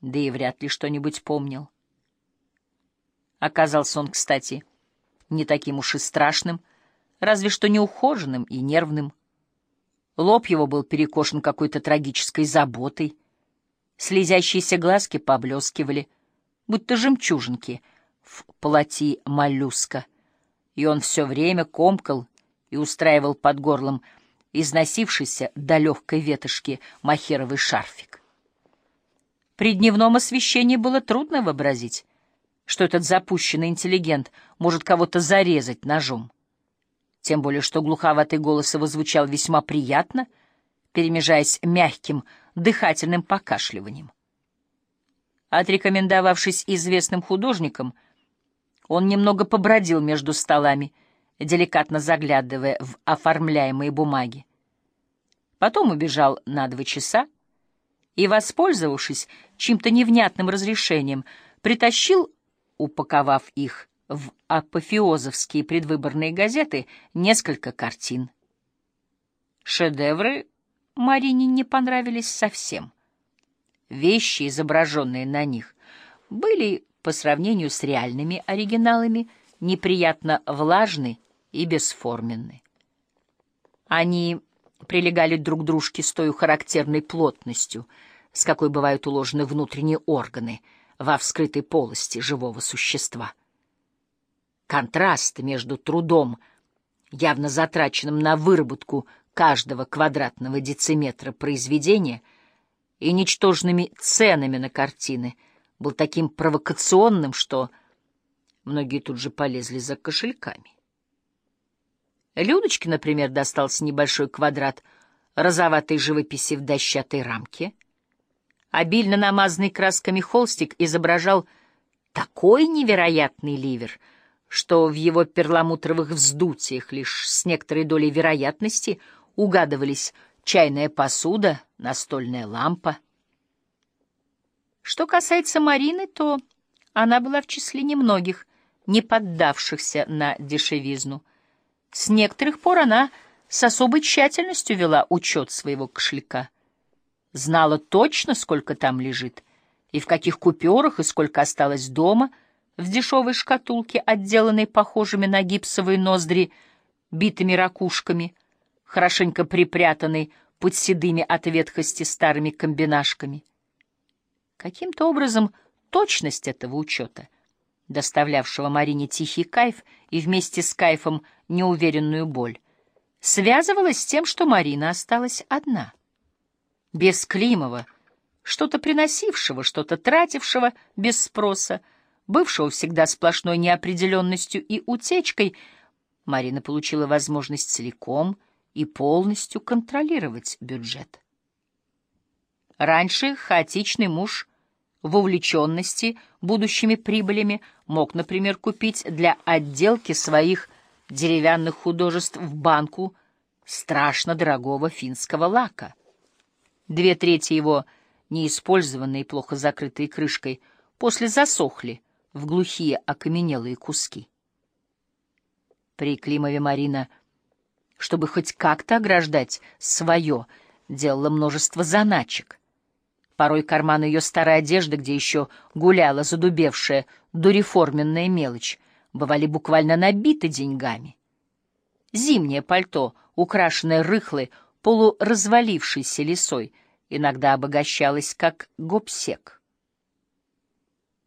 да и вряд ли что-нибудь помнил. Оказался он, кстати, не таким уж и страшным, разве что неухоженным и нервным. Лоб его был перекошен какой-то трагической заботой, слезящиеся глазки поблескивали, будто жемчужинки в плоти моллюска, и он все время комкал и устраивал под горлом износившийся до легкой ветошки махеровый шарфик. При дневном освещении было трудно вообразить, что этот запущенный интеллигент может кого-то зарезать ножом. Тем более, что глуховатый голос его звучал весьма приятно, перемежаясь мягким дыхательным покашливанием. Отрекомендовавшись известным художником, он немного побродил между столами, деликатно заглядывая в оформляемые бумаги. Потом убежал на два часа и, воспользовавшись чьим-то невнятным разрешением, притащил упаковав их в апофеозовские предвыборные газеты, несколько картин. Шедевры Марине не понравились совсем. Вещи, изображенные на них, были, по сравнению с реальными оригиналами, неприятно влажны и бесформенны. Они прилегали друг к дружке с той характерной плотностью, с какой бывают уложены внутренние органы — во вскрытой полости живого существа. Контраст между трудом, явно затраченным на выработку каждого квадратного дециметра произведения, и ничтожными ценами на картины был таким провокационным, что многие тут же полезли за кошельками. Людочке, например, достался небольшой квадрат розоватой живописи в дощатой рамке — Обильно намазанный красками холстик изображал такой невероятный ливер, что в его перламутровых вздутиях лишь с некоторой долей вероятности угадывались чайная посуда, настольная лампа. Что касается Марины, то она была в числе немногих, не поддавшихся на дешевизну. С некоторых пор она с особой тщательностью вела учет своего кошелька — знала точно, сколько там лежит, и в каких купюрах, и сколько осталось дома, в дешевой шкатулке, отделанной похожими на гипсовые ноздри битыми ракушками, хорошенько припрятанной под седыми от ветхости старыми комбинашками. Каким-то образом точность этого учета, доставлявшего Марине тихий кайф и вместе с кайфом неуверенную боль, связывалась с тем, что Марина осталась одна — без Климова, что-то приносившего, что-то тратившего без спроса, бывшего всегда сплошной неопределенностью и утечкой, Марина получила возможность целиком и полностью контролировать бюджет. Раньше хаотичный муж в увлеченности будущими прибылями мог, например, купить для отделки своих деревянных художеств в банку страшно дорогого финского лака. Две трети его, неиспользованные плохо закрытые крышкой, после засохли в глухие окаменелые куски. При Климове Марина, чтобы хоть как-то ограждать свое, делала множество заначек. Порой карманы ее старой одежды, где еще гуляла задубевшая дореформенная мелочь, бывали буквально набиты деньгами. Зимнее пальто, украшенное рыхлой, полуразвалившейся лисой, иногда обогащалась как гопсек.